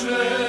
Krishna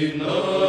Krishna